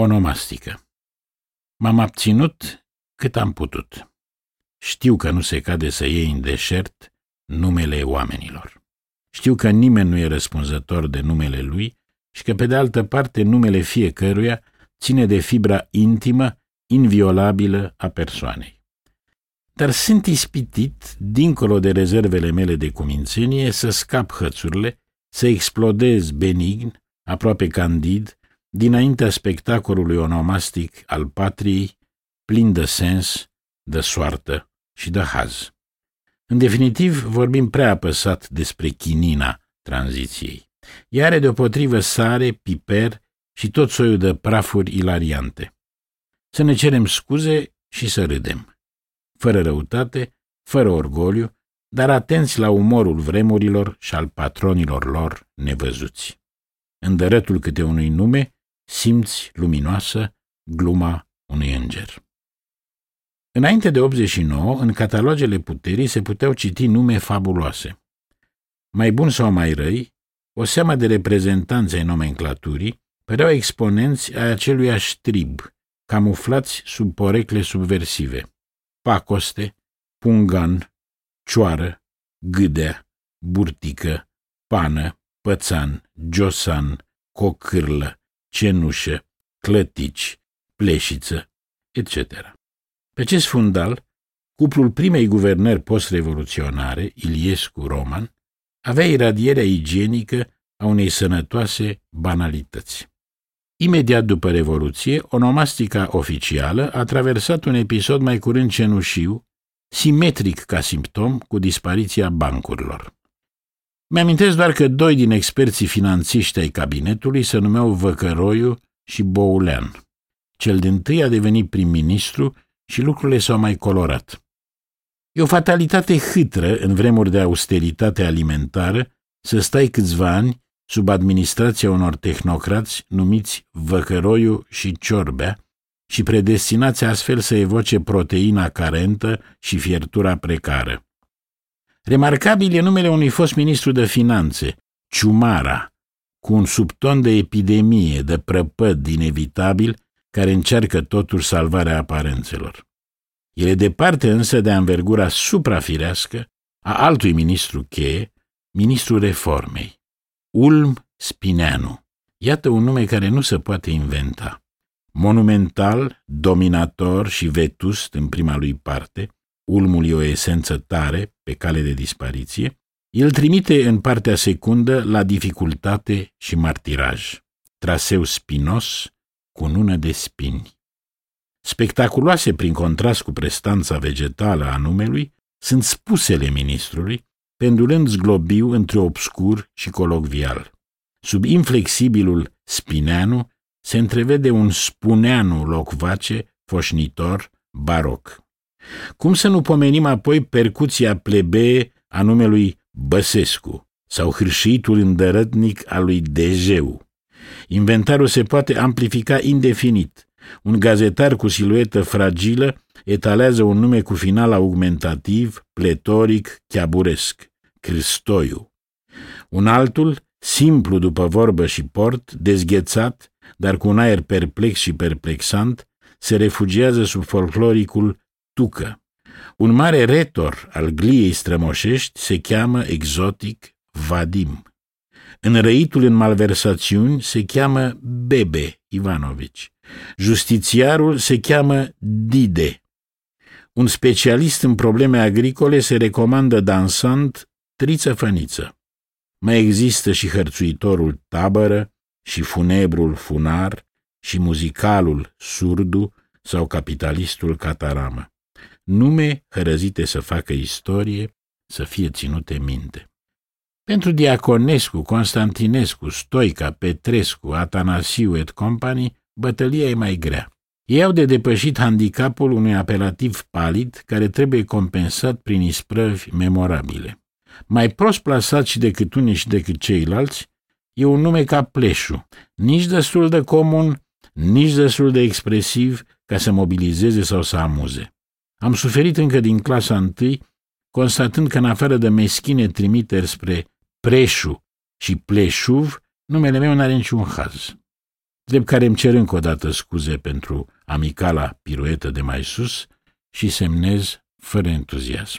Onomastică M-am abținut cât am putut. Știu că nu se cade să iei în deșert numele oamenilor. Știu că nimeni nu e răspunzător de numele lui și că, pe de altă parte, numele fiecăruia ține de fibra intimă, inviolabilă a persoanei. Dar sunt ispitit, dincolo de rezervele mele de cumințenie, să scap hățurile, să explodez benign, aproape candid, dinaintea spectacolului onomastic al patriei, plin de sens, de soartă și de haz. În definitiv, vorbim prea apăsat despre chinina tranziției. Ea are deopotrivă sare, piper și tot soiul de prafuri ilariante. Să ne cerem scuze și să râdem. Fără răutate, fără orgoliu, dar atenți la umorul vremurilor și al patronilor lor nevăzuți. În dărătul câte unui nume, simți luminoasă gluma unui înger. Înainte de 89, în catalogele puterii se puteau citi nume fabuloase. Mai buni sau mai răi, o seamă de reprezentanți ai nomenclaturii păreau exponenți ai aceluiași trib, camuflați sub porecle subversive. Pacoste, pungan, cioară, gâdea, burtică, pană, pățan, josan, cocârlă, cenușă, clătici, pleșiță, etc. Pe acest fundal, cuplul primei guvernări post-revoluționare, Iliescu-Roman, avea iradierea igienică a unei sănătoase banalități. Imediat după Revoluție, onomastica oficială a traversat un episod mai curând cenușiu, simetric ca simptom cu dispariția bancurilor. Mi-amintesc doar că doi din experții finanțiști ai cabinetului se numeau Văcăroiu și Boulean. Cel din tâi a devenit prim-ministru și lucrurile s-au mai colorat. E o fatalitate hâtră în vremuri de austeritate alimentară să stai câțiva ani sub administrația unor tehnocrați numiți Văcăroiu și Ciorbea și predestinați astfel să evoce proteina carentă și fiertura precară. Remarcabil e numele unui fost ministru de finanțe, Ciumara, cu un subton de epidemie, de prăpăd inevitabil, care încearcă totuși salvarea aparențelor. El e departe însă de anvergura suprafirească a altui ministru cheie, ministrul reformei, Ulm Spineanu. Iată un nume care nu se poate inventa. Monumental, dominator și vetust în prima lui parte, Ulmul e o esență tare, pe cale de dispariție, el trimite în partea secundă la dificultate și martiraj. Traseu spinos, cu nună de spini. Spectaculoase prin contrast cu prestanța vegetală a numelui, sunt spusele ministrului, pendulând zglobiu între obscur și colocvial. Sub inflexibilul spineanu se întrevede un spuneanu locvace, foșnitor, baroc. Cum să nu pomenim apoi percuția plebee a numelui Băsescu sau hârșitul îndărătnic al lui Dejeu? Inventarul se poate amplifica indefinit. Un gazetar cu siluetă fragilă etalează un nume cu final augmentativ, pletoric, chiaburesc, Cristoiu. Un altul, simplu după vorbă și port, dezghețat, dar cu un aer perplex și perplexant, se refugiază sub folcloricul Tucă. Un mare retor al gliei strămoșești se cheamă exotic Vadim. Înrăitul în malversațiuni se cheamă Bebe Ivanovici. Justițiarul se cheamă Dide. Un specialist în probleme agricole se recomandă dansant Triță Făniță. Mai există și hărțuitorul Tabără, și funebrul Funar, și muzicalul Surdu sau capitalistul Cataramă. Nume hărăzite să facă istorie, să fie ținute minte. Pentru Diaconescu, Constantinescu, Stoica, Petrescu, Atanasiu et company, bătălia e mai grea. Ei au de depășit handicapul unui apelativ palid care trebuie compensat prin isprăvi memorabile. Mai prost plasat și decât unii și decât ceilalți, e un nume ca Pleșu, nici destul de comun, nici destul de expresiv ca să mobilizeze sau să amuze. Am suferit încă din clasa întâi, constatând că în afară de meschine trimiteri spre Preșu și Pleșuv, numele meu n-are niciun haz. drept care îmi cer încă o dată scuze pentru amicala piruetă de mai sus și semnez fără entuziasm.